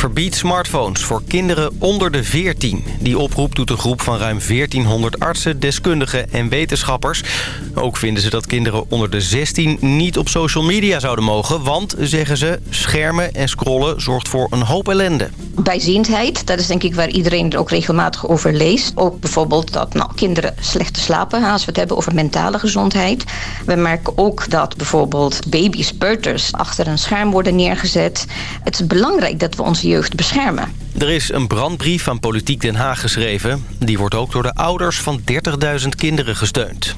Verbied smartphones voor kinderen onder de 14. Die oproep doet een groep van ruim 1400 artsen, deskundigen en wetenschappers. Ook vinden ze dat kinderen onder de 16 niet op social media zouden mogen... want, zeggen ze, schermen en scrollen zorgt voor een hoop ellende. Bijziendheid, dat is denk ik waar iedereen er ook regelmatig over leest. Ook bijvoorbeeld dat nou, kinderen slechter slapen, als we het hebben over mentale gezondheid. We merken ook dat bijvoorbeeld babyspeuters achter een scherm worden neergezet. Het is belangrijk dat we onze jeugd beschermen. Er is een brandbrief van Politiek Den Haag geschreven. Die wordt ook door de ouders van 30.000 kinderen gesteund.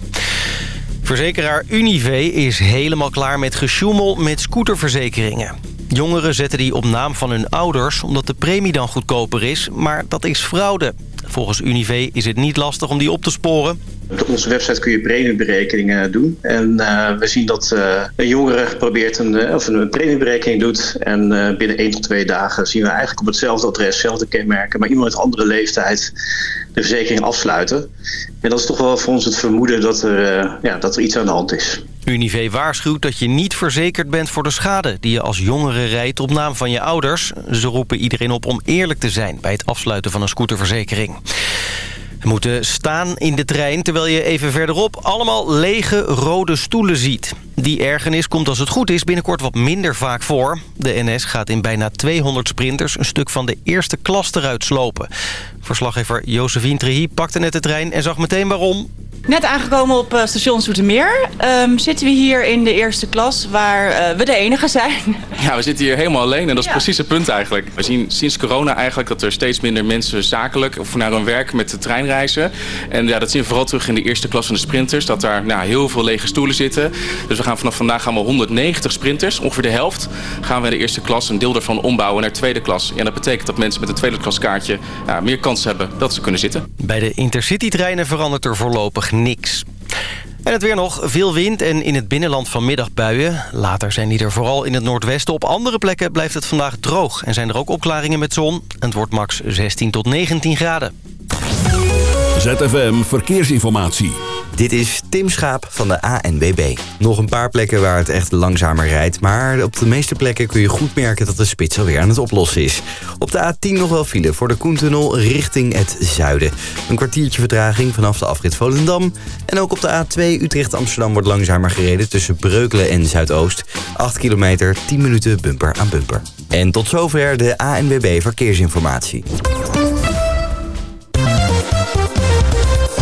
Verzekeraar Unive is helemaal klaar met gesjoemel met scooterverzekeringen. Jongeren zetten die op naam van hun ouders omdat de premie dan goedkoper is, maar dat is fraude. Volgens Unive is het niet lastig om die op te sporen. Op onze website kun je premieberekeningen doen. En uh, we zien dat uh, een jongere probeert een, uh, of een premieberekening doet. En binnen 1 tot 2 dagen zien we eigenlijk op hetzelfde adres, hetzelfde kenmerken, maar iemand een andere leeftijd de verzekering afsluiten. En dat is toch wel voor ons het vermoeden dat er, ja, dat er iets aan de hand is. Unive waarschuwt dat je niet verzekerd bent voor de schade... die je als jongere rijdt op naam van je ouders. Ze roepen iedereen op om eerlijk te zijn... bij het afsluiten van een scooterverzekering. Moeten staan in de trein terwijl je even verderop allemaal lege rode stoelen ziet. Die ergernis komt als het goed is binnenkort wat minder vaak voor. De NS gaat in bijna 200 sprinters een stuk van de eerste klas eruit slopen. Verslaggever Josephine Trehi pakte net de trein en zag meteen waarom. Net aangekomen op uh, station Zoetermeer um, zitten we hier in de eerste klas waar uh, we de enige zijn. Ja, we zitten hier helemaal alleen en dat is ja. precies het punt eigenlijk. We zien sinds corona eigenlijk dat er steeds minder mensen zakelijk of naar hun werk met de trein reizen. En ja, dat zien we vooral terug in de eerste klas van de sprinters. Dat daar nou, heel veel lege stoelen zitten. Dus we gaan vanaf vandaag gaan we 190 sprinters, ongeveer de helft, gaan we in de eerste klas een deel daarvan ombouwen naar tweede klas. En dat betekent dat mensen met een tweede klas kaartje ja, meer kans hebben dat ze kunnen zitten. Bij de Intercity-treinen verandert er voorlopig niks. En het weer nog. Veel wind en in het binnenland vanmiddag buien. Later zijn die er vooral in het noordwesten. Op andere plekken blijft het vandaag droog. En zijn er ook opklaringen met zon. Het wordt max 16 tot 19 graden. ZFM Verkeersinformatie. Dit is Tim Schaap van de ANWB. Nog een paar plekken waar het echt langzamer rijdt... maar op de meeste plekken kun je goed merken dat de spits alweer aan het oplossen is. Op de A10 nog wel file voor de Koentunnel richting het zuiden. Een kwartiertje vertraging vanaf de afrit Volendam. En ook op de A2 Utrecht-Amsterdam wordt langzamer gereden... tussen Breukelen en Zuidoost. 8 kilometer, 10 minuten bumper aan bumper. En tot zover de ANWB Verkeersinformatie.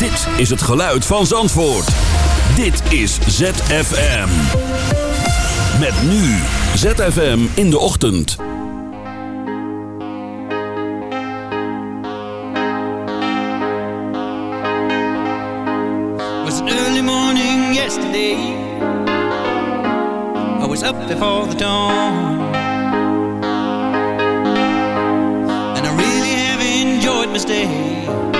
Dit is het geluid van Zandvoort. Dit is ZFM. Met nu ZFM in de ochtend. was early morning yesterday. I was up before the dawn. And I really have enjoyed my stay.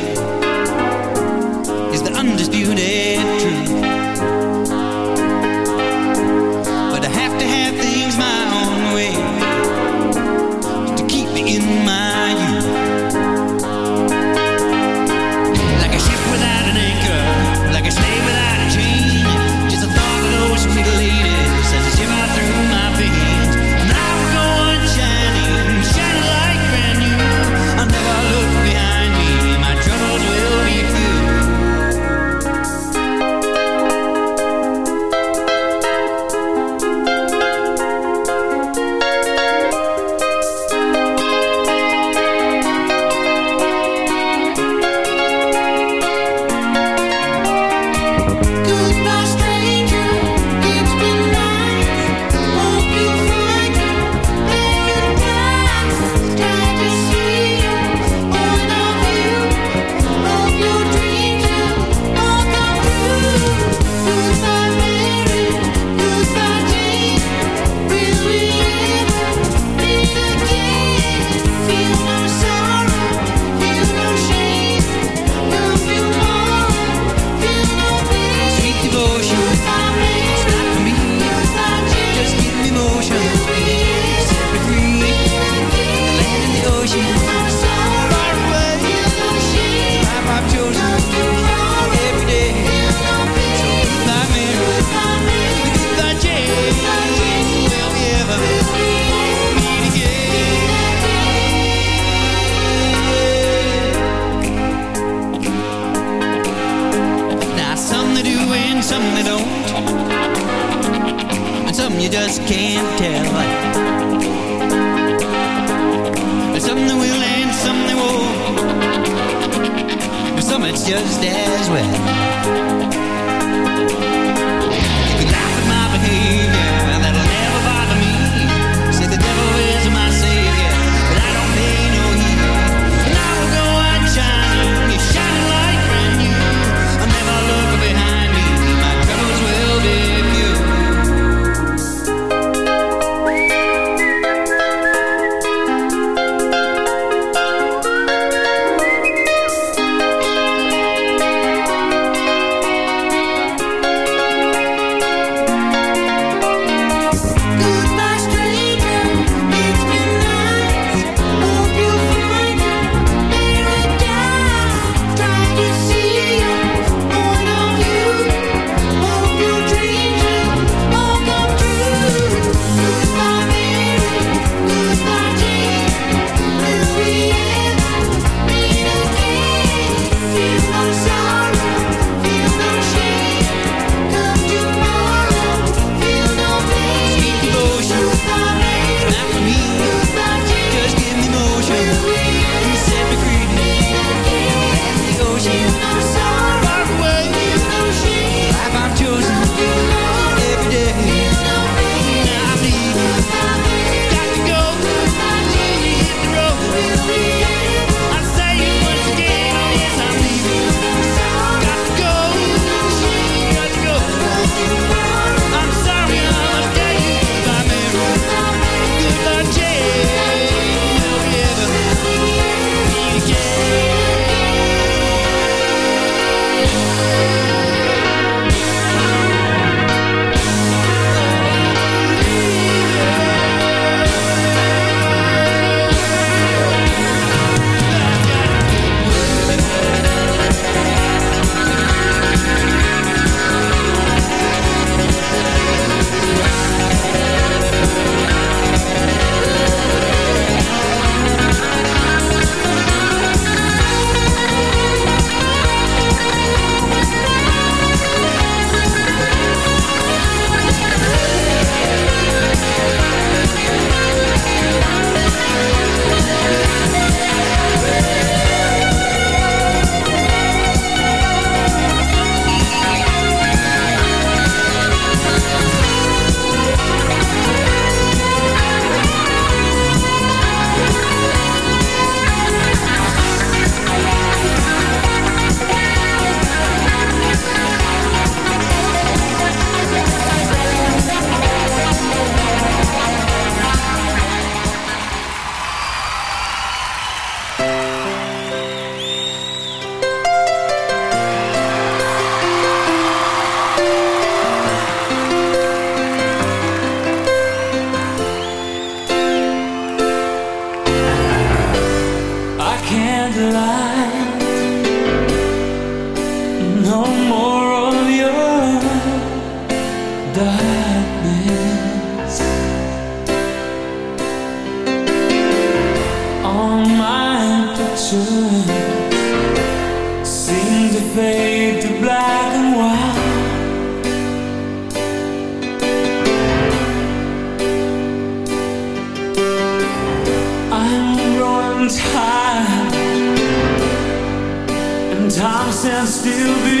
still be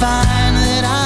find that I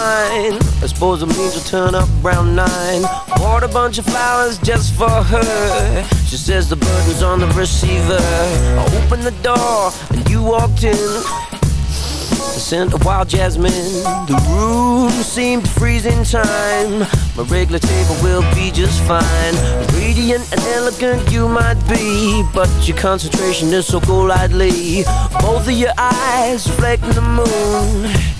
Fine. I suppose it means we'll turn up around nine. Bought a bunch of flowers just for her. She says the burden's on the receiver. I opened the door and you walked in. The scent of wild jasmine. The room seemed to freeze in time. My regular table will be just fine. Radiant and elegant you might be, but your concentration is so golightly. Both of your eyes reflecting the moon.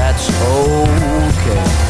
that's okay.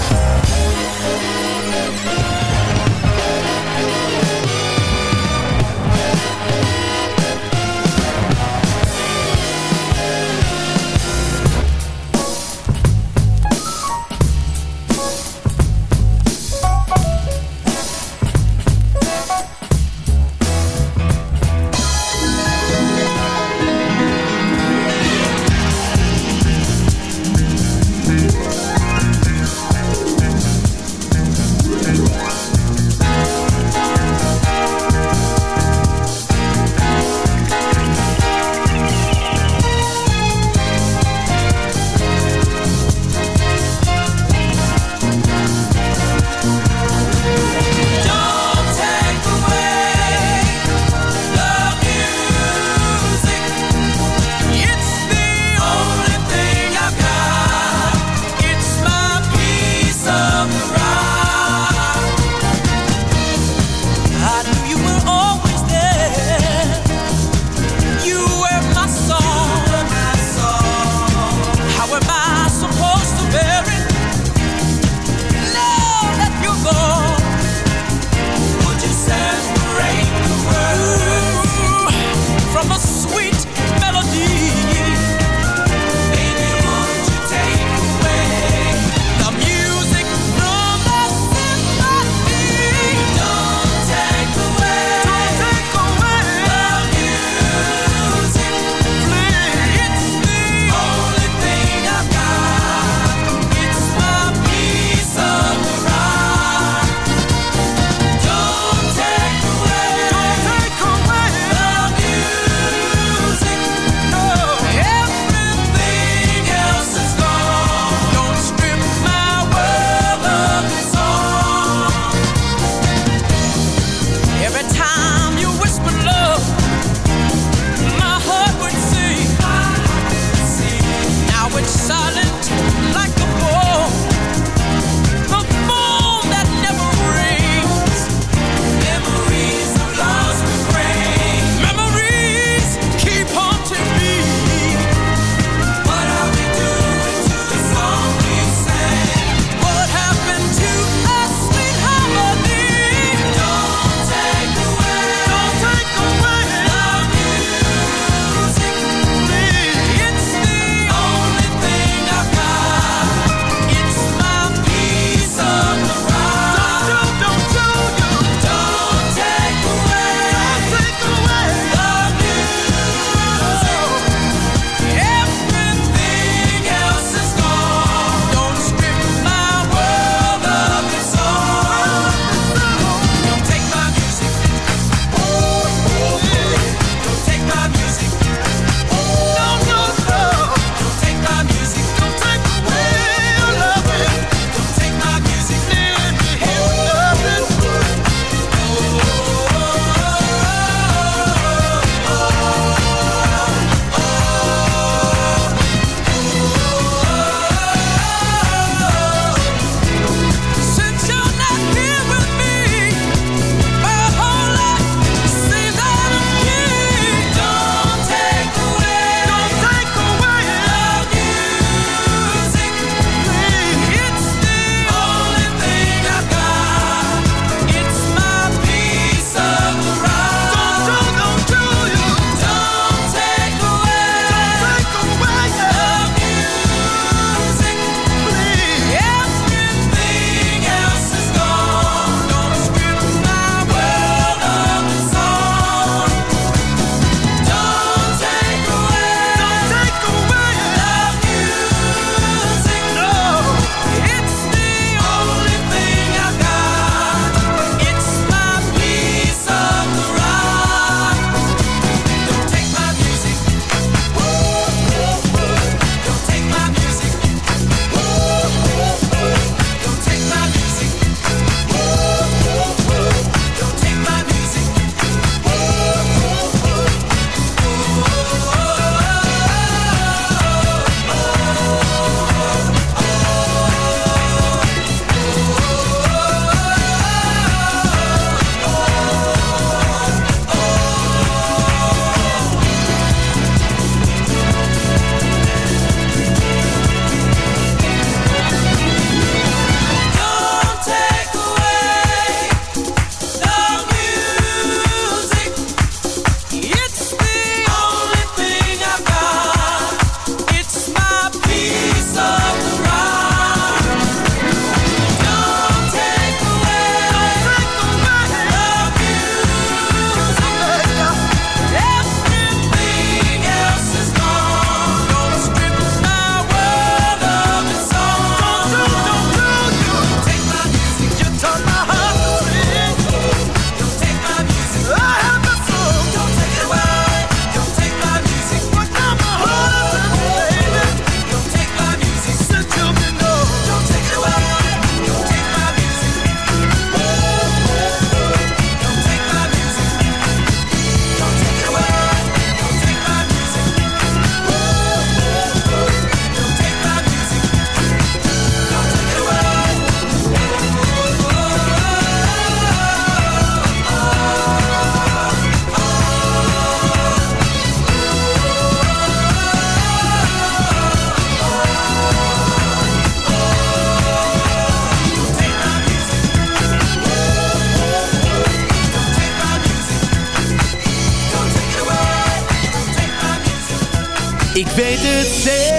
mij te zeggen.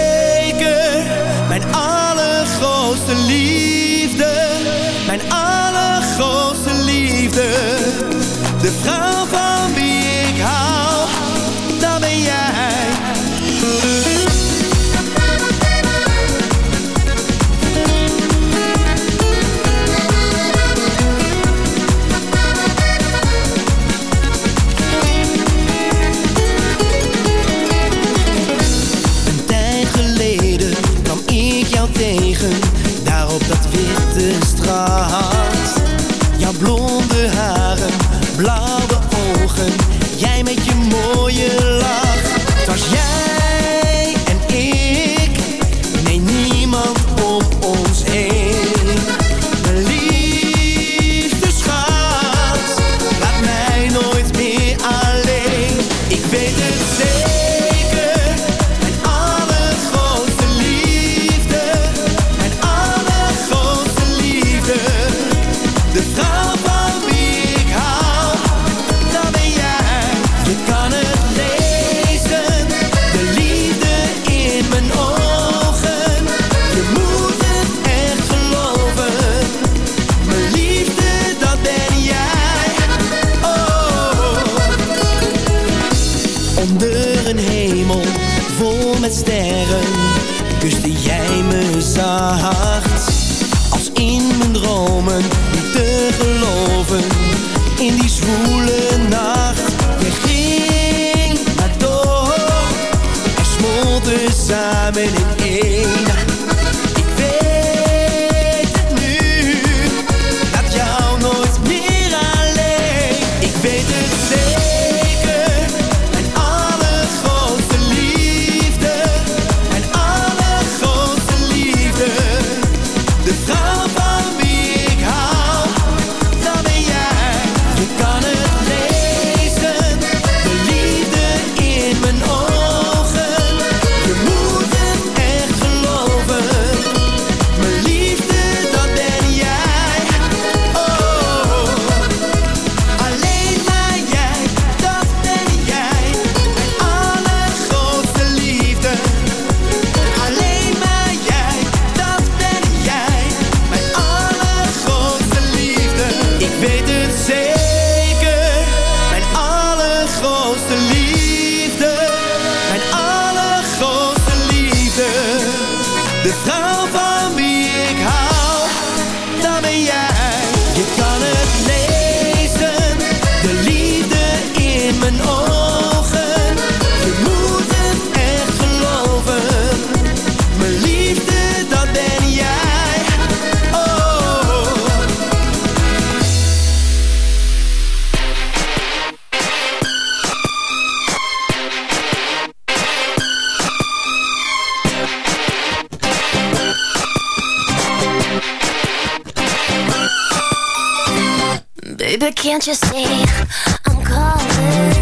in die zwoele nacht. Je ging maar door, en smolten samen in Baby, can't you see? I'm calling.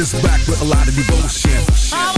is back with a lot of devotion.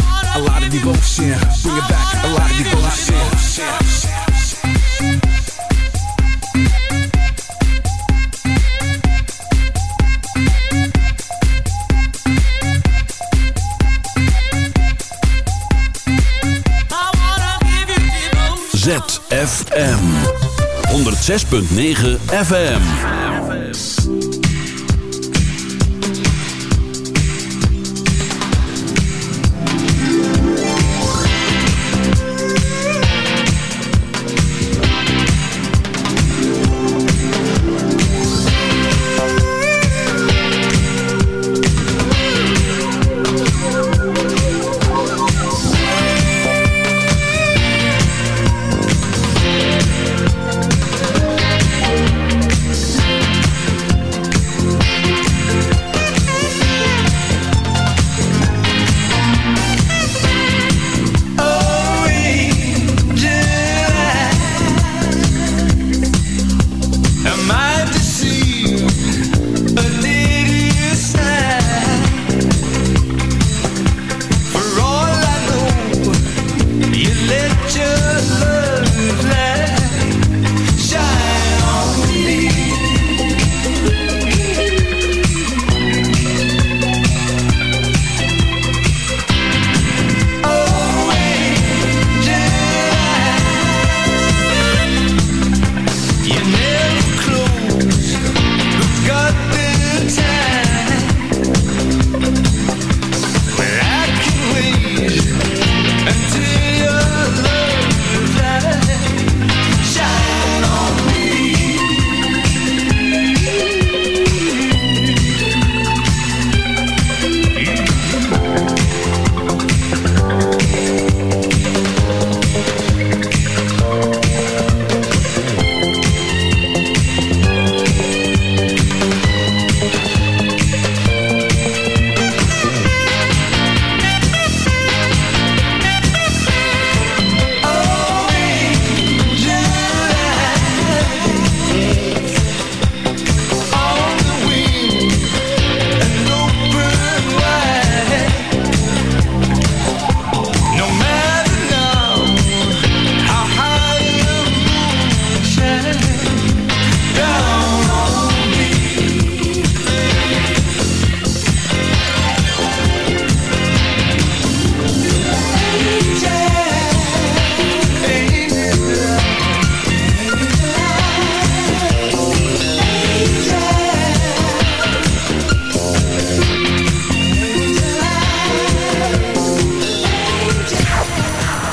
a lot of devotion. Bring it back, a lot of devotion. ZFM 106.9 FM.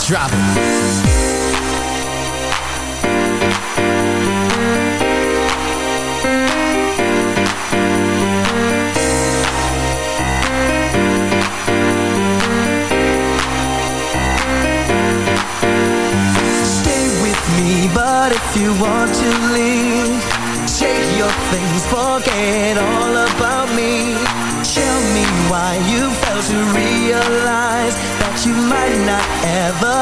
drop it.